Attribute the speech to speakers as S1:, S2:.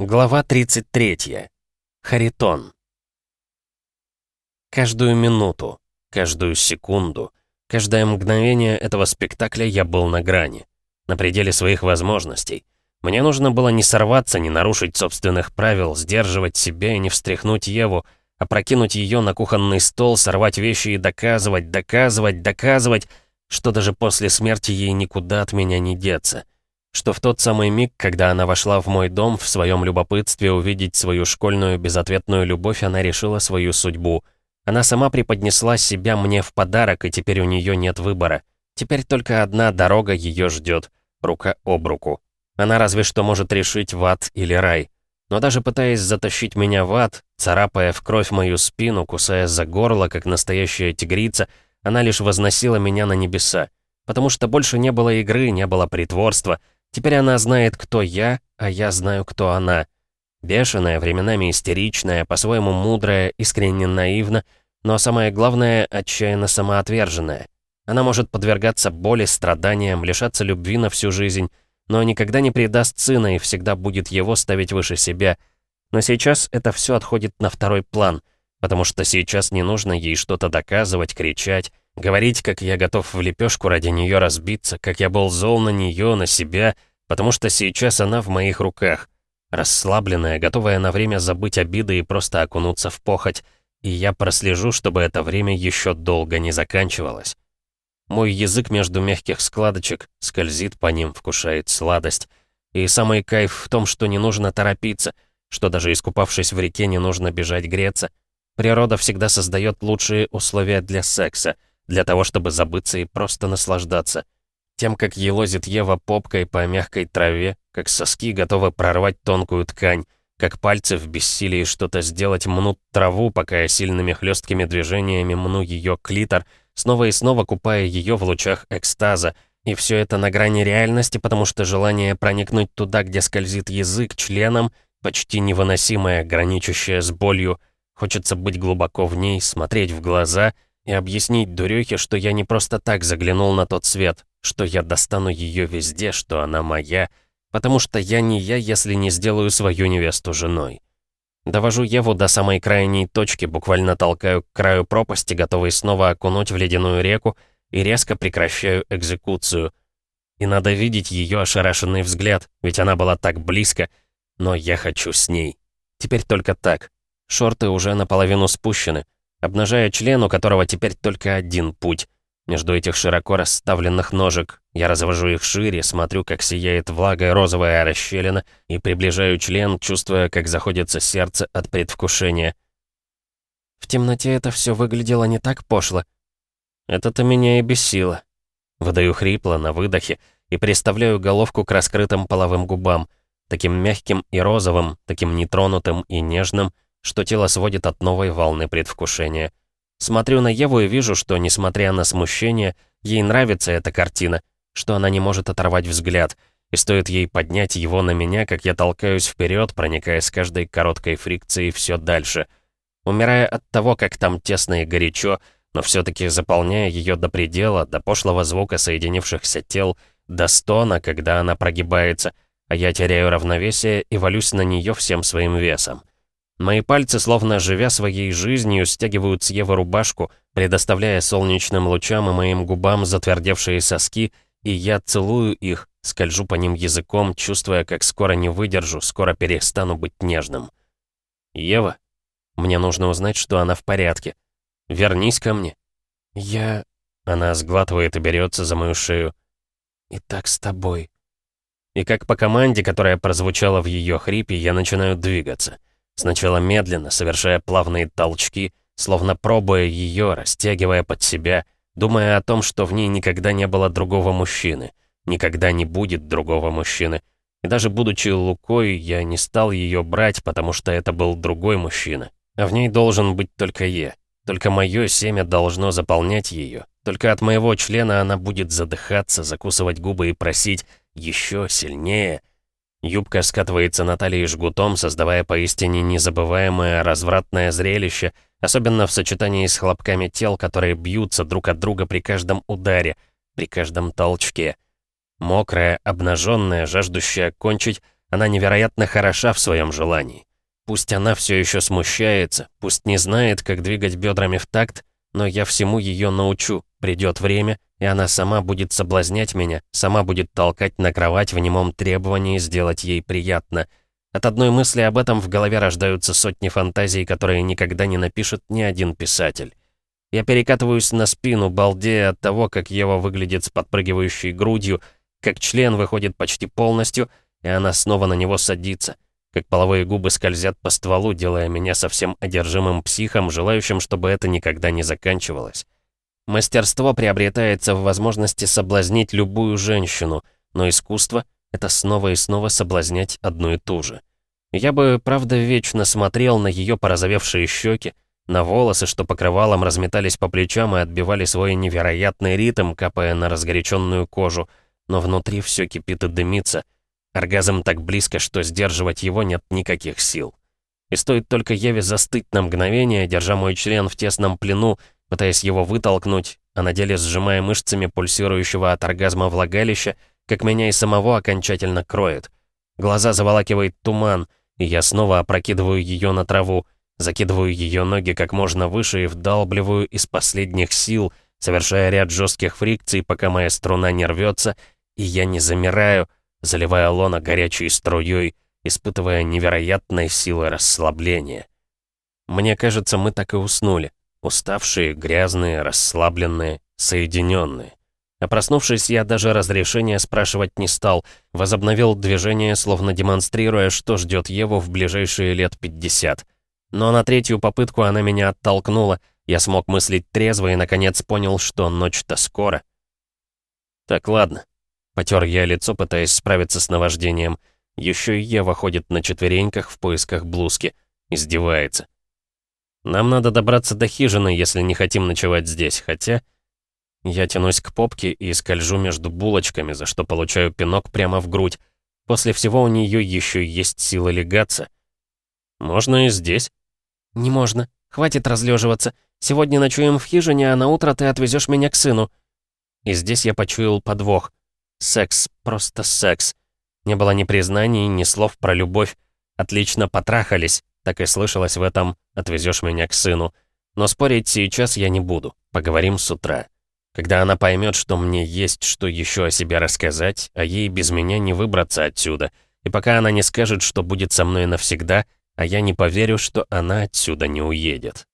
S1: Глава 33. Харитон. Каждую минуту, каждую секунду, каждое мгновение этого спектакля я был на грани, на пределе своих возможностей. Мне нужно было не сорваться, не нарушить собственных правил, сдерживать себя и не встряхнуть Еву, опрокинуть ее на кухонный стол, сорвать вещи и доказывать, доказывать, доказывать, что даже после смерти ей никуда от меня не деться что в тот самый миг, когда она вошла в мой дом, в своем любопытстве увидеть свою школьную безответную любовь, она решила свою судьбу. Она сама преподнесла себя мне в подарок, и теперь у нее нет выбора. Теперь только одна дорога ее ждет, рука об руку. Она разве что может решить в ад или рай. Но даже пытаясь затащить меня в ад, царапая в кровь мою спину, кусая за горло, как настоящая тигрица, она лишь возносила меня на небеса. Потому что больше не было игры, не было притворства — Теперь она знает, кто я, а я знаю, кто она. Бешеная, временами истеричная, по-своему мудрая, искренне наивна, но самое главное, отчаянно самоотверженная. Она может подвергаться боли, страданиям, лишаться любви на всю жизнь, но никогда не предаст сына и всегда будет его ставить выше себя. Но сейчас это все отходит на второй план, потому что сейчас не нужно ей что-то доказывать, кричать, Говорить, как я готов в лепешку ради нее разбиться, как я был зол на нее, на себя, потому что сейчас она в моих руках. Расслабленная, готовая на время забыть обиды и просто окунуться в похоть. И я прослежу, чтобы это время еще долго не заканчивалось. Мой язык между мягких складочек скользит по ним, вкушает сладость. И самый кайф в том, что не нужно торопиться, что даже искупавшись в реке, не нужно бежать греться. Природа всегда создает лучшие условия для секса — для того, чтобы забыться и просто наслаждаться. Тем, как елозит Ева попкой по мягкой траве, как соски готовы прорвать тонкую ткань, как пальцы в бессилии что-то сделать мнут траву, пока я сильными хлесткими движениями мну ее клитор, снова и снова купая ее в лучах экстаза, и все это на грани реальности, потому что желание проникнуть туда, где скользит язык, членом, почти невыносимое, граничащее с болью. Хочется быть глубоко в ней, смотреть в глаза — и объяснить дурехе, что я не просто так заглянул на тот свет, что я достану ее везде, что она моя, потому что я не я, если не сделаю свою невесту женой. Довожу Еву до самой крайней точки, буквально толкаю к краю пропасти, готовый снова окунуть в ледяную реку, и резко прекращаю экзекуцию. И надо видеть ее ошарашенный взгляд, ведь она была так близко, но я хочу с ней. Теперь только так. Шорты уже наполовину спущены, обнажая член, у которого теперь только один путь. Между этих широко расставленных ножек я развожу их шире, смотрю, как сияет влагой розовая расщелина, и приближаю член, чувствуя, как заходится сердце от предвкушения. В темноте это все выглядело не так пошло. Это-то меня и бесило. Выдаю хрипло на выдохе и приставляю головку к раскрытым половым губам, таким мягким и розовым, таким нетронутым и нежным, что тело сводит от новой волны предвкушения. Смотрю на Еву и вижу, что, несмотря на смущение, ей нравится эта картина, что она не может оторвать взгляд, и стоит ей поднять его на меня, как я толкаюсь вперед, проникая с каждой короткой фрикцией все дальше. Умирая от того, как там тесно и горячо, но все-таки заполняя ее до предела, до пошлого звука соединившихся тел, до стона, когда она прогибается, а я теряю равновесие и валюсь на нее всем своим весом. Мои пальцы, словно живя своей жизнью, стягивают с Евы рубашку, предоставляя солнечным лучам и моим губам затвердевшие соски, и я целую их, скольжу по ним языком, чувствуя, как скоро не выдержу, скоро перестану быть нежным. «Ева, мне нужно узнать, что она в порядке. Вернись ко мне». «Я...» Она сглатывает и берется за мою шею. «И так с тобой». И как по команде, которая прозвучала в ее хрипе, я начинаю двигаться. Сначала медленно, совершая плавные толчки, словно пробуя ее, растягивая под себя, думая о том, что в ней никогда не было другого мужчины, никогда не будет другого мужчины. И даже будучи Лукой, я не стал ее брать, потому что это был другой мужчина. А в ней должен быть только я. Только мое семя должно заполнять ее. Только от моего члена она будет задыхаться, закусывать губы и просить «еще сильнее», Юбка скатывается на талии жгутом, создавая поистине незабываемое развратное зрелище, особенно в сочетании с хлопками тел, которые бьются друг от друга при каждом ударе, при каждом толчке. Мокрая, обнаженная, жаждущая кончить, Она невероятно хороша в своем желании. Пусть она все еще смущается, пусть не знает, как двигать бедрами в такт, но я всему ее научу. Придет время, и она сама будет соблазнять меня, сама будет толкать на кровать в немом требовании сделать ей приятно. От одной мысли об этом в голове рождаются сотни фантазий, которые никогда не напишет ни один писатель. Я перекатываюсь на спину, балдея от того, как Ева выглядит с подпрыгивающей грудью, как член выходит почти полностью, и она снова на него садится, как половые губы скользят по стволу, делая меня совсем одержимым психом, желающим, чтобы это никогда не заканчивалось. Мастерство приобретается в возможности соблазнить любую женщину, но искусство — это снова и снова соблазнять одну и ту же. Я бы, правда, вечно смотрел на ее порозовевшие щеки, на волосы, что покрывалом разметались по плечам и отбивали свой невероятный ритм, капая на разгоряченную кожу, но внутри все кипит и дымится. Оргазм так близко, что сдерживать его нет никаких сил. И стоит только Еве застыть на мгновение, держа мой член в тесном плену, пытаясь его вытолкнуть, а на деле сжимая мышцами пульсирующего от оргазма влагалища, как меня и самого окончательно кроет. Глаза заволакивает туман, и я снова опрокидываю ее на траву, Закидываю ее ноги как можно выше и вдалбливаю из последних сил, совершая ряд жестких фрикций, пока моя струна не рвется, и я не замираю, заливая лона горячей струей, испытывая невероятной силы расслабления. Мне кажется, мы так и уснули. Уставшие, грязные, расслабленные, соединенные. А проснувшись, я даже разрешения спрашивать не стал, возобновил движение, словно демонстрируя, что ждет Еву в ближайшие лет 50. Но на третью попытку она меня оттолкнула. Я смог мыслить трезво и, наконец, понял, что ночь-то скоро. «Так, ладно». Потер я лицо, пытаясь справиться с наваждением. Еще и Ева ходит на четвереньках в поисках блузки. Издевается. «Нам надо добраться до хижины, если не хотим ночевать здесь, хотя...» Я тянусь к попке и скольжу между булочками, за что получаю пинок прямо в грудь. После всего у нее еще есть сила легаться. «Можно и здесь».
S2: «Не можно. Хватит разлеживаться. Сегодня ночуем в хижине, а на утро ты отвезешь меня к сыну».
S1: И здесь я почуял подвох. Секс, просто секс. Не было ни признаний, ни слов про любовь. Отлично потрахались, так и слышалось в этом «отвезешь меня к сыну». Но спорить сейчас я не буду. Поговорим с утра. Когда она поймет, что мне есть что еще о себе рассказать, а ей без меня не выбраться отсюда. И пока она не скажет, что будет со мной навсегда — а я не поверю, что она отсюда не уедет.